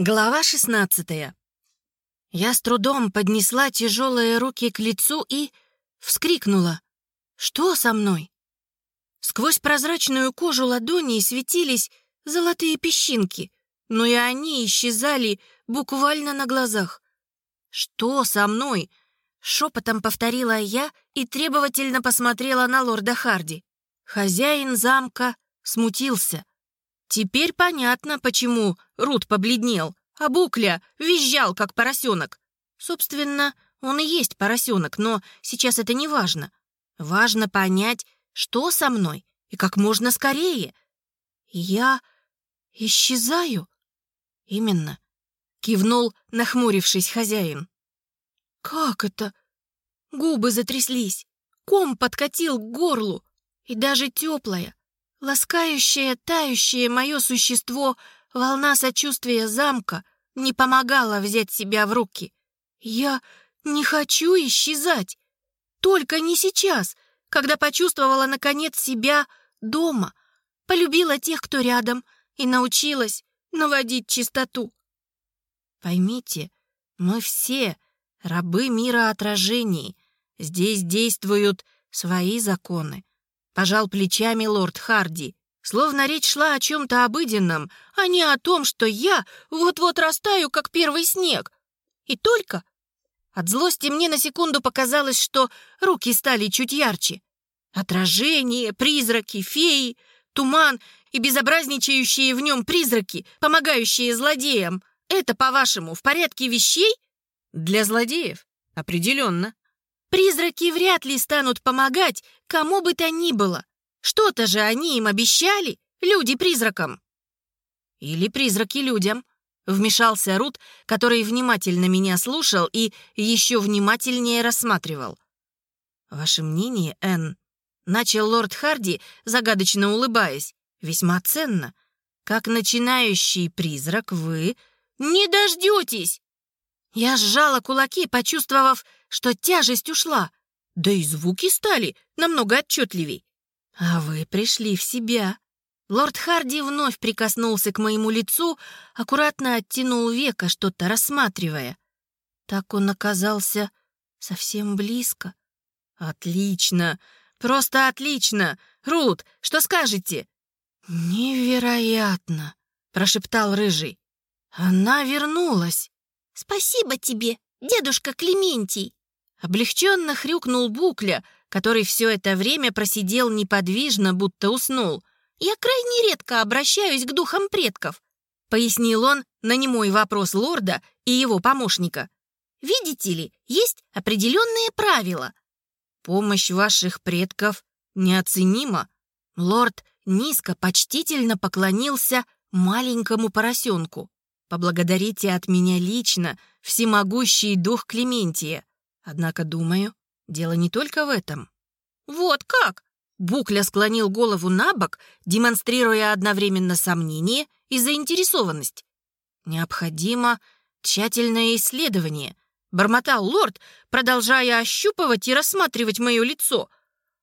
Глава 16 Я с трудом поднесла тяжелые руки к лицу и вскрикнула. «Что со мной?» Сквозь прозрачную кожу ладоней светились золотые песчинки, но и они исчезали буквально на глазах. «Что со мной?» — шепотом повторила я и требовательно посмотрела на лорда Харди. Хозяин замка смутился. Теперь понятно, почему Рут побледнел, а Букля визжал, как поросенок. Собственно, он и есть поросенок, но сейчас это не важно. Важно понять, что со мной, и как можно скорее. Я исчезаю? Именно. Кивнул, нахмурившись хозяин. Как это? Губы затряслись, ком подкатил к горлу, и даже теплая, Ласкающее, тающее мое существо, волна сочувствия замка не помогала взять себя в руки. Я не хочу исчезать. Только не сейчас, когда почувствовала, наконец, себя дома, полюбила тех, кто рядом, и научилась наводить чистоту. Поймите, мы все рабы мира отражений. Здесь действуют свои законы. Пожал плечами лорд Харди, словно речь шла о чем-то обыденном, а не о том, что я вот-вот растаю, как первый снег. И только... От злости мне на секунду показалось, что руки стали чуть ярче. Отражение, призраки, феи, туман и безобразничающие в нем призраки, помогающие злодеям. Это, по-вашему, в порядке вещей? Для злодеев? Определенно. Призраки вряд ли станут помогать кому бы то ни было. Что-то же они им обещали, люди-призракам. Или призраки людям, вмешался Рут, который внимательно меня слушал и еще внимательнее рассматривал. «Ваше мнение, Энн?» — начал лорд Харди, загадочно улыбаясь. «Весьма ценно. Как начинающий призрак вы не дождетесь!» Я сжала кулаки, почувствовав, что тяжесть ушла. Да и звуки стали намного отчетливей. А вы пришли в себя. Лорд Харди вновь прикоснулся к моему лицу, аккуратно оттянул века, что-то рассматривая. Так он оказался совсем близко. «Отлично! Просто отлично! Рут, что скажете?» «Невероятно!» — прошептал Рыжий. «Она вернулась!» «Спасибо тебе, дедушка Клементий!» Облегченно хрюкнул Букля, который все это время просидел неподвижно, будто уснул. «Я крайне редко обращаюсь к духам предков», — пояснил он на немой вопрос лорда и его помощника. «Видите ли, есть определенные правила». «Помощь ваших предков неоценима». Лорд низко, почтительно поклонился маленькому поросенку. «Поблагодарите от меня лично всемогущий дух Клементия. Однако, думаю, дело не только в этом. «Вот как?» Букля склонил голову на бок, демонстрируя одновременно сомнение и заинтересованность. «Необходимо тщательное исследование», — бормотал лорд, продолжая ощупывать и рассматривать мое лицо.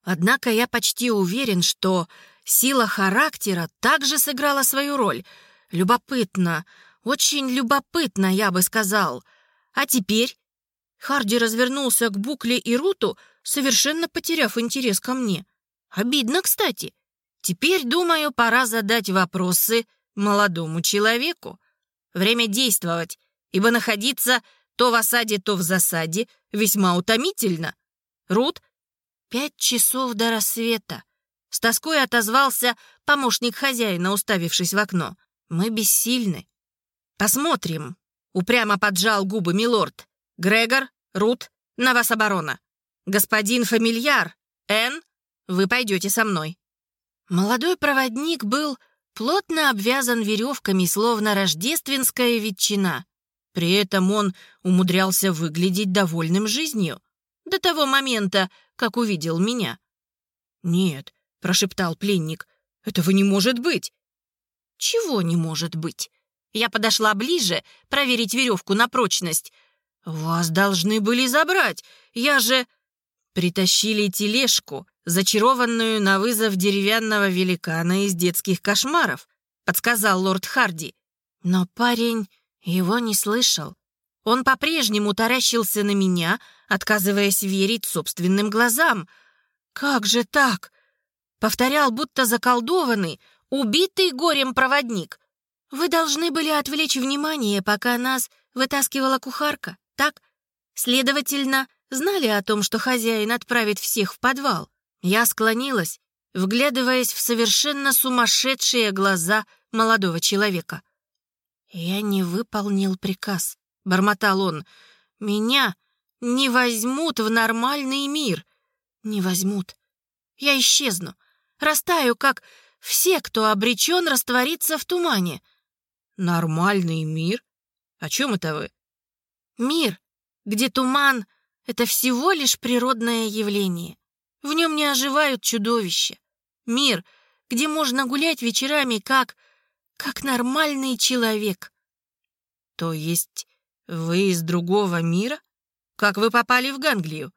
Однако я почти уверен, что сила характера также сыграла свою роль. Любопытно, очень любопытно, я бы сказал. А теперь Харди развернулся к Букле и Руту, совершенно потеряв интерес ко мне. Обидно, кстати. Теперь, думаю, пора задать вопросы молодому человеку. Время действовать, ибо находиться то в осаде, то в засаде весьма утомительно. Рут, пять часов до рассвета. С тоской отозвался помощник хозяина, уставившись в окно. Мы бессильны. Посмотрим. Упрямо поджал губы милорд. Грегор, Рут, на вас оборона. Господин фамильяр, Энн, вы пойдете со мной». Молодой проводник был плотно обвязан веревками, словно рождественская ветчина. При этом он умудрялся выглядеть довольным жизнью. До того момента, как увидел меня. «Нет», — прошептал пленник, — «этого не может быть». «Чего не может быть?» Я подошла ближе, проверить веревку на прочность — «Вас должны были забрать. Я же...» Притащили тележку, зачарованную на вызов деревянного великана из детских кошмаров, подсказал лорд Харди. Но парень Его не слышал. Он по-прежнему таращился на меня, отказываясь верить собственным глазам. «Как же так?» Повторял, будто заколдованный, убитый горем проводник. «Вы должны были отвлечь внимание, пока нас вытаскивала кухарка, так? Следовательно, знали о том, что хозяин отправит всех в подвал. Я склонилась, вглядываясь в совершенно сумасшедшие глаза молодого человека. «Я не выполнил приказ», — бормотал он. «Меня не возьмут в нормальный мир. Не возьмут. Я исчезну. Растаю, как все, кто обречен раствориться в тумане». «Нормальный мир? О чем это вы?» «Мир, где туман — это всего лишь природное явление. В нем не оживают чудовища. Мир, где можно гулять вечерами как... как нормальный человек». «То есть вы из другого мира? Как вы попали в Ганглию?»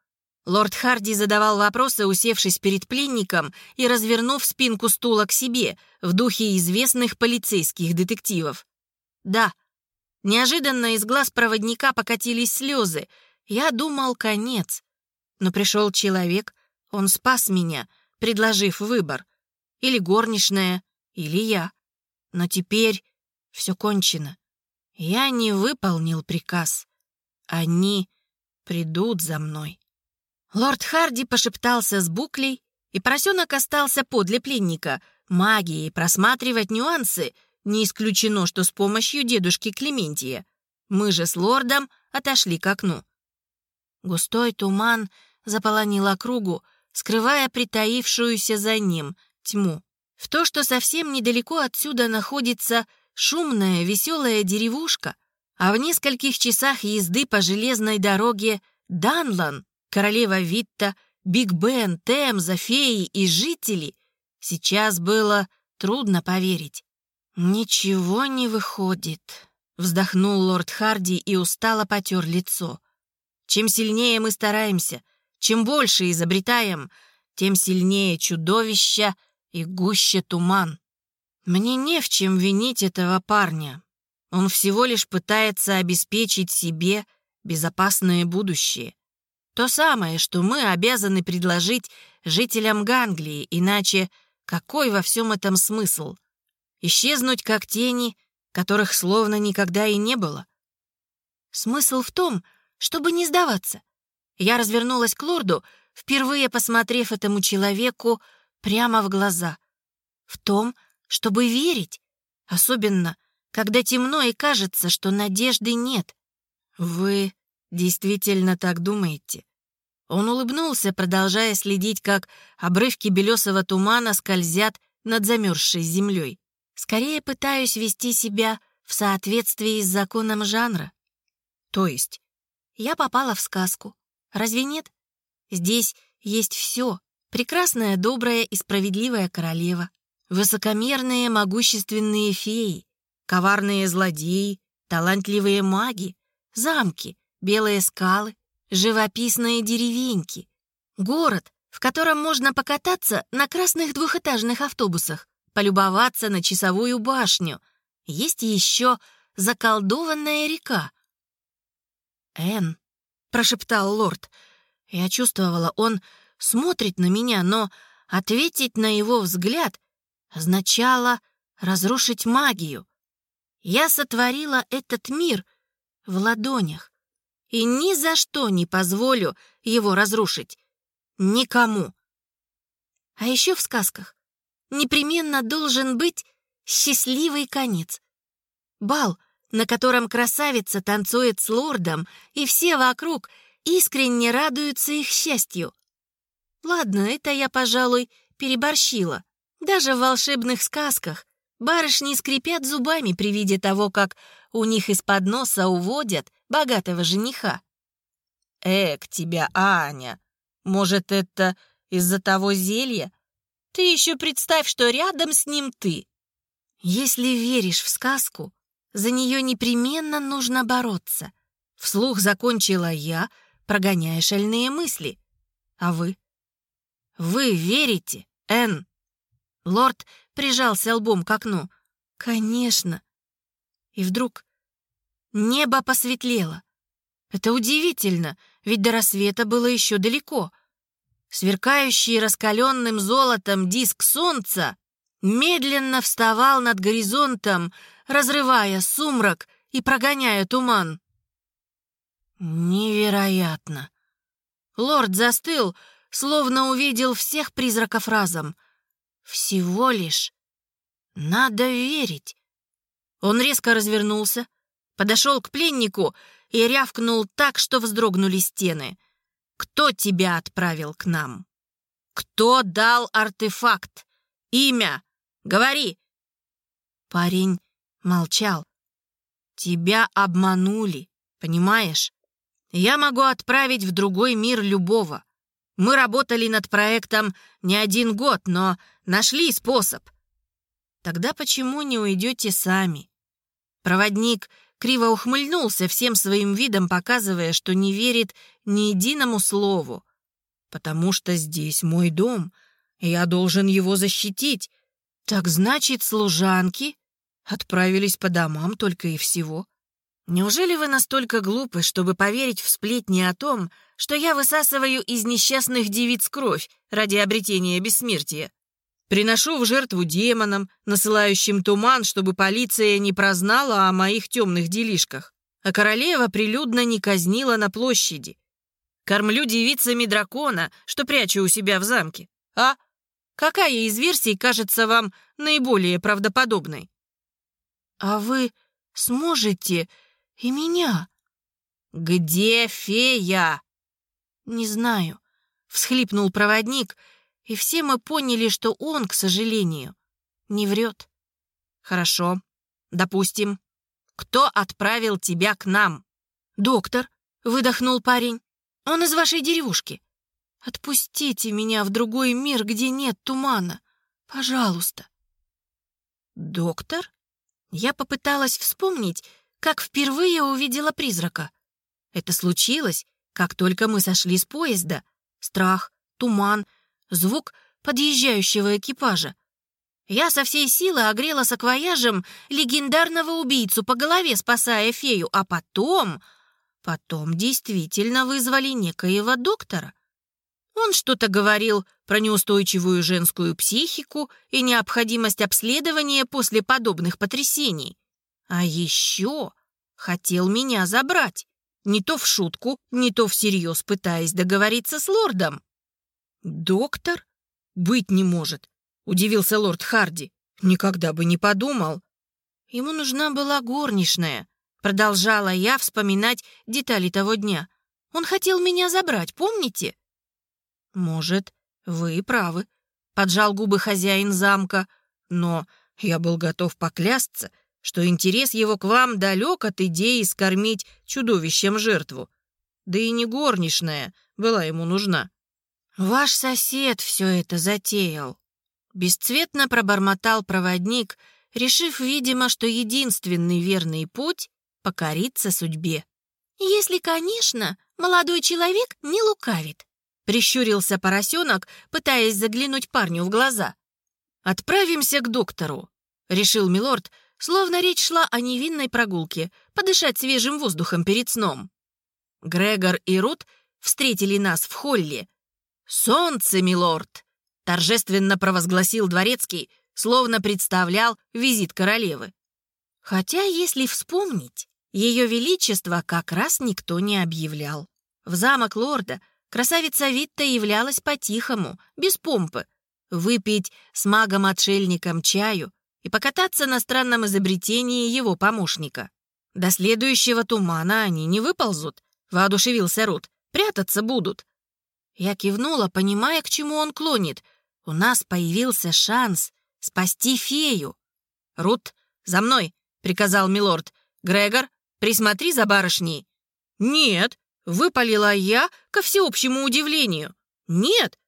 Лорд Харди задавал вопросы, усевшись перед пленником и развернув спинку стула к себе, в духе известных полицейских детективов. «Да». Неожиданно из глаз проводника покатились слезы. Я думал, конец. Но пришел человек, он спас меня, предложив выбор. Или горничная, или я. Но теперь все кончено. Я не выполнил приказ. Они придут за мной. Лорд Харди пошептался с Буклей, и поросенок остался подле пленника. Магией просматривать нюансы не исключено, что с помощью дедушки Клементия. Мы же с лордом отошли к окну. Густой туман заполонил округу, скрывая притаившуюся за ним тьму. В то, что совсем недалеко отсюда находится шумная, веселая деревушка, а в нескольких часах езды по железной дороге Данлан, королева Витта, Биг Бен, Темза, феи и жители, сейчас было трудно поверить. «Ничего не выходит», — вздохнул лорд Харди и устало потер лицо. «Чем сильнее мы стараемся, чем больше изобретаем, тем сильнее чудовища и гуще туман. Мне не в чем винить этого парня. Он всего лишь пытается обеспечить себе безопасное будущее. То самое, что мы обязаны предложить жителям Ганглии, иначе какой во всем этом смысл? Исчезнуть как тени, которых словно никогда и не было. Смысл в том, чтобы не сдаваться. Я развернулась к лорду, впервые посмотрев этому человеку прямо в глаза. В том, чтобы верить, особенно, когда темно и кажется, что надежды нет. Вы действительно так думаете? Он улыбнулся, продолжая следить, как обрывки белесого тумана скользят над замерзшей землей. Скорее пытаюсь вести себя в соответствии с законом жанра. То есть, я попала в сказку. Разве нет? Здесь есть все. Прекрасная, добрая и справедливая королева. Высокомерные, могущественные феи. Коварные злодеи. Талантливые маги. Замки. Белые скалы живописные деревеньки, город, в котором можно покататься на красных двухэтажных автобусах, полюбоваться на часовую башню. Есть еще заколдованная река. «Энн», — прошептал лорд. Я чувствовала, он смотрит на меня, но ответить на его взгляд означало разрушить магию. Я сотворила этот мир в ладонях и ни за что не позволю его разрушить. Никому. А еще в сказках непременно должен быть счастливый конец. Бал, на котором красавица танцует с лордом, и все вокруг искренне радуются их счастью. Ладно, это я, пожалуй, переборщила. Даже в волшебных сказках барышни скрипят зубами при виде того, как у них из-под носа уводят богатого жениха. «Эк тебя, Аня! Может, это из-за того зелья? Ты еще представь, что рядом с ним ты!» «Если веришь в сказку, за нее непременно нужно бороться», — вслух закончила я, прогоняя шальные мысли. «А вы?» «Вы верите, Энн?» Лорд прижался лбом к окну. «Конечно». И вдруг небо посветлело. Это удивительно, ведь до рассвета было еще далеко. Сверкающий раскаленным золотом диск солнца медленно вставал над горизонтом, разрывая сумрак и прогоняя туман. Невероятно! Лорд застыл, словно увидел всех призраков разом. Всего лишь надо верить. Он резко развернулся, подошел к пленнику и рявкнул так, что вздрогнули стены. «Кто тебя отправил к нам? Кто дал артефакт? Имя? Говори!» Парень молчал. «Тебя обманули, понимаешь? Я могу отправить в другой мир любого. Мы работали над проектом не один год, но нашли способ. Тогда почему не уйдете сами? Проводник криво ухмыльнулся всем своим видом, показывая, что не верит ни единому слову. «Потому что здесь мой дом, и я должен его защитить. Так значит, служанки отправились по домам только и всего. Неужели вы настолько глупы, чтобы поверить в сплетни о том, что я высасываю из несчастных девиц кровь ради обретения бессмертия? Приношу в жертву демонам, насылающим туман, чтобы полиция не прознала о моих темных делишках. А королева прилюдно не казнила на площади. Кормлю девицами дракона, что прячу у себя в замке. А какая из версий кажется вам наиболее правдоподобной? А вы сможете и меня? Где фея? Не знаю, всхлипнул проводник — и все мы поняли, что он, к сожалению, не врет. Хорошо, допустим. Кто отправил тебя к нам? Доктор, выдохнул парень. Он из вашей деревушки. Отпустите меня в другой мир, где нет тумана. Пожалуйста. Доктор? Я попыталась вспомнить, как впервые увидела призрака. Это случилось, как только мы сошли с поезда. Страх, туман — звук подъезжающего экипажа. Я со всей силы огрела саквояжем легендарного убийцу по голове, спасая фею, а потом... Потом действительно вызвали некоего доктора. Он что-то говорил про неустойчивую женскую психику и необходимость обследования после подобных потрясений. А еще хотел меня забрать. Не то в шутку, не то всерьез пытаясь договориться с лордом. «Доктор? Быть не может», — удивился лорд Харди. «Никогда бы не подумал». «Ему нужна была горничная», — продолжала я вспоминать детали того дня. «Он хотел меня забрать, помните?» «Может, вы правы», — поджал губы хозяин замка. «Но я был готов поклясться, что интерес его к вам далек от идеи скормить чудовищем жертву. Да и не горничная была ему нужна. «Ваш сосед все это затеял», — бесцветно пробормотал проводник, решив, видимо, что единственный верный путь — покориться судьбе. «Если, конечно, молодой человек не лукавит», — прищурился поросенок, пытаясь заглянуть парню в глаза. «Отправимся к доктору», — решил милорд, словно речь шла о невинной прогулке, подышать свежим воздухом перед сном. Грегор и Рут встретили нас в холле, «Солнце, милорд!» — торжественно провозгласил дворецкий, словно представлял визит королевы. Хотя, если вспомнить, ее величество как раз никто не объявлял. В замок лорда красавица Витта являлась по-тихому, без помпы, выпить с магом-отшельником чаю и покататься на странном изобретении его помощника. До следующего тумана они не выползут, воодушевился Рут, прятаться будут. Я кивнула, понимая, к чему он клонит. У нас появился шанс спасти фею. «Рут, за мной!» — приказал милорд. «Грегор, присмотри за барышней». «Нет!» — выпалила я ко всеобщему удивлению. «Нет!»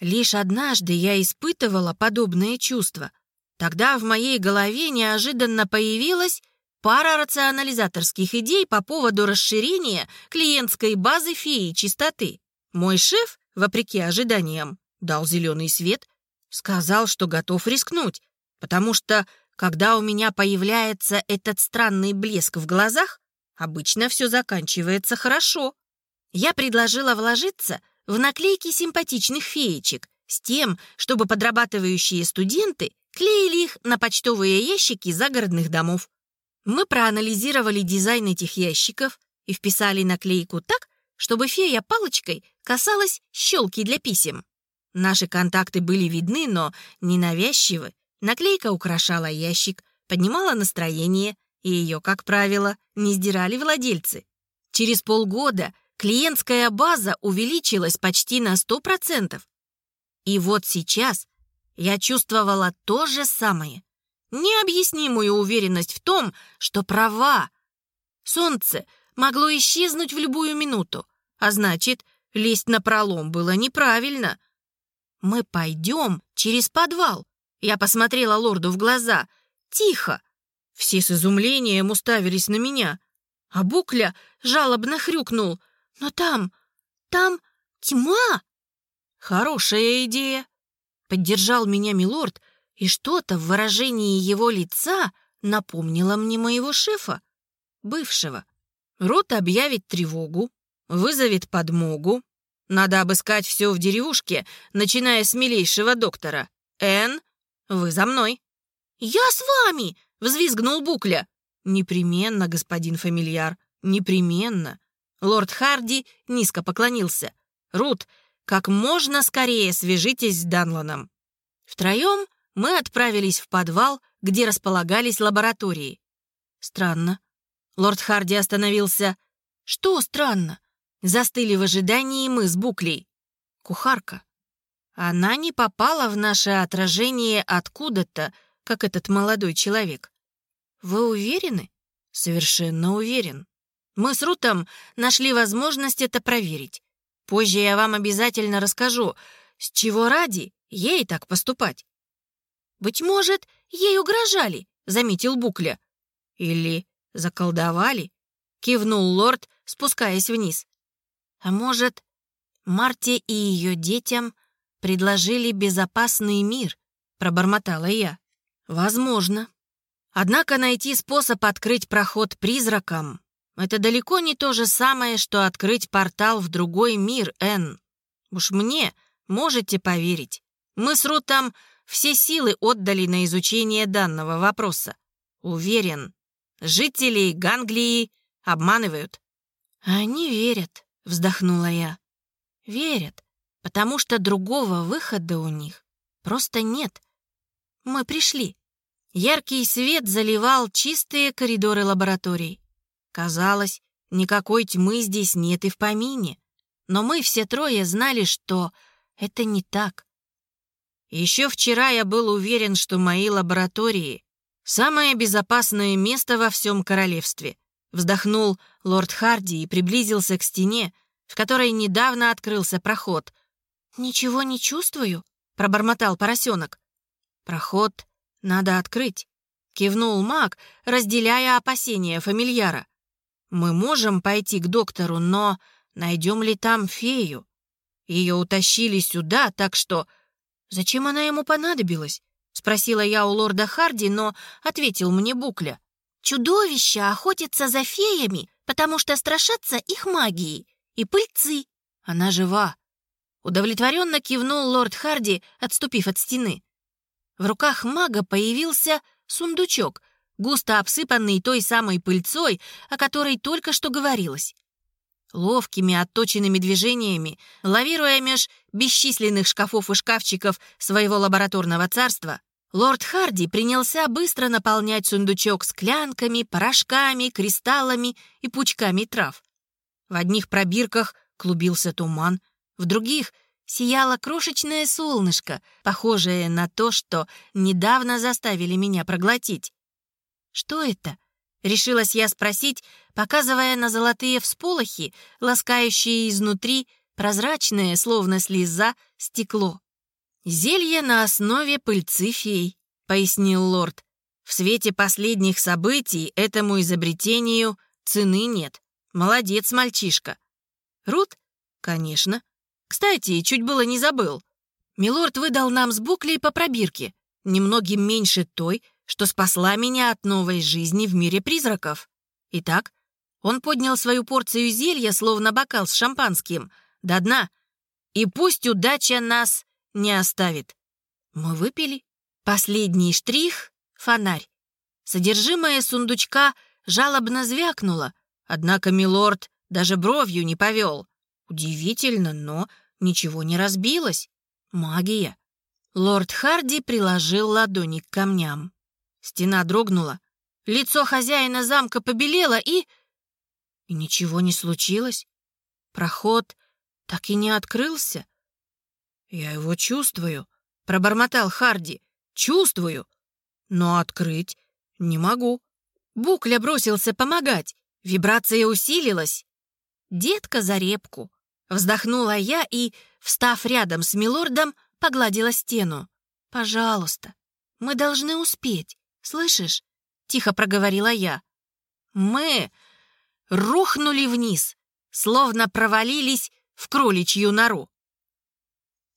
Лишь однажды я испытывала подобные чувства. Тогда в моей голове неожиданно появилась пара рационализаторских идей по поводу расширения клиентской базы феи чистоты. Мой шеф, вопреки ожиданиям, дал зеленый свет, сказал, что готов рискнуть, потому что, когда у меня появляется этот странный блеск в глазах, Обычно все заканчивается хорошо. Я предложила вложиться в наклейки симпатичных феечек с тем, чтобы подрабатывающие студенты клеили их на почтовые ящики загородных домов. Мы проанализировали дизайн этих ящиков и вписали наклейку так, чтобы фея палочкой касалась щелки для писем. Наши контакты были видны, но ненавязчивы. Наклейка украшала ящик, поднимала настроение, и ее, как правило, не сдирали владельцы. Через полгода клиентская база увеличилась почти на 100%. И вот сейчас я чувствовала то же самое. Необъяснимую уверенность в том, что права. Солнце могло исчезнуть в любую минуту, а значит, лезть на пролом было неправильно. «Мы пойдем через подвал», — я посмотрела лорду в глаза. «Тихо!» Все с изумлением уставились на меня, а Букля жалобно хрюкнул. «Но там, там тьма!» «Хорошая идея!» — поддержал меня милорд, и что-то в выражении его лица напомнило мне моего шефа, бывшего. Рот объявит тревогу, вызовет подмогу. Надо обыскать все в деревушке, начиная с милейшего доктора. Эн, вы за мной. «Я с вами!» — взвизгнул Букля. «Непременно, господин фамильяр, непременно». Лорд Харди низко поклонился. «Рут, как можно скорее свяжитесь с Данланом». Втроем мы отправились в подвал, где располагались лаборатории. Странно. Лорд Харди остановился. Что странно? Застыли в ожидании мы с Буклей. Кухарка. Она не попала в наше отражение откуда-то, как этот молодой человек. Вы уверены? Совершенно уверен. Мы с Рутом нашли возможность это проверить. Позже я вам обязательно расскажу, с чего ради ей так поступать. «Быть может, ей угрожали», — заметил Букля. «Или заколдовали?» — кивнул лорд, спускаясь вниз. «А может, Марте и ее детям предложили безопасный мир?» — пробормотала я. «Возможно. Однако найти способ открыть проход призракам — это далеко не то же самое, что открыть портал в другой мир, Энн. Уж мне можете поверить. Мы с Рутом все силы отдали на изучение данного вопроса. Уверен, жителей Ганглии обманывают. Они верят, вздохнула я. Верят, потому что другого выхода у них просто нет. Мы пришли. Яркий свет заливал чистые коридоры лабораторий. Казалось, никакой тьмы здесь нет и в помине. Но мы все трое знали, что это не так. Еще вчера я был уверен, что мои лаборатории — самое безопасное место во всем королевстве. Вздохнул лорд Харди и приблизился к стене, в которой недавно открылся проход. «Ничего не чувствую», — пробормотал поросенок. «Проход надо открыть», — кивнул маг, разделяя опасения фамильяра. «Мы можем пойти к доктору, но найдем ли там фею? Ее утащили сюда, так что «Зачем она ему понадобилась?» — спросила я у лорда Харди, но ответил мне Букля. «Чудовища охотятся за феями, потому что страшатся их магии. И пыльцы. Она жива». Удовлетворенно кивнул лорд Харди, отступив от стены. В руках мага появился сундучок, густо обсыпанный той самой пыльцой, о которой только что говорилось. Ловкими, отточенными движениями, лавируя меж бесчисленных шкафов и шкафчиков своего лабораторного царства, лорд Харди принялся быстро наполнять сундучок склянками, порошками, кристаллами и пучками трав. В одних пробирках клубился туман, в других сияло крошечное солнышко, похожее на то, что недавно заставили меня проглотить. Что это? Решилась я спросить, показывая на золотые всполохи, ласкающие изнутри прозрачное, словно слеза, стекло. «Зелье на основе пыльцы фей», — пояснил лорд. «В свете последних событий этому изобретению цены нет. Молодец, мальчишка». «Рут?» «Конечно. Кстати, чуть было не забыл. Милорд выдал нам с буклей по пробирке, немногим меньше той, что спасла меня от новой жизни в мире призраков. Итак, Он поднял свою порцию зелья, словно бокал с шампанским, до дна. И пусть удача нас не оставит. Мы выпили. Последний штрих — фонарь. Содержимое сундучка жалобно звякнуло, однако милорд даже бровью не повел. Удивительно, но ничего не разбилось. Магия. Лорд Харди приложил ладони к камням. Стена дрогнула. Лицо хозяина замка побелело и... И ничего не случилось. Проход так и не открылся. «Я его чувствую», — пробормотал Харди. «Чувствую, но открыть не могу». Букля бросился помогать. Вибрация усилилась. «Детка за репку», — вздохнула я и, встав рядом с милордом, погладила стену. «Пожалуйста, мы должны успеть, слышишь?» — тихо проговорила я. «Мы рухнули вниз, словно провалились в кроличью нору.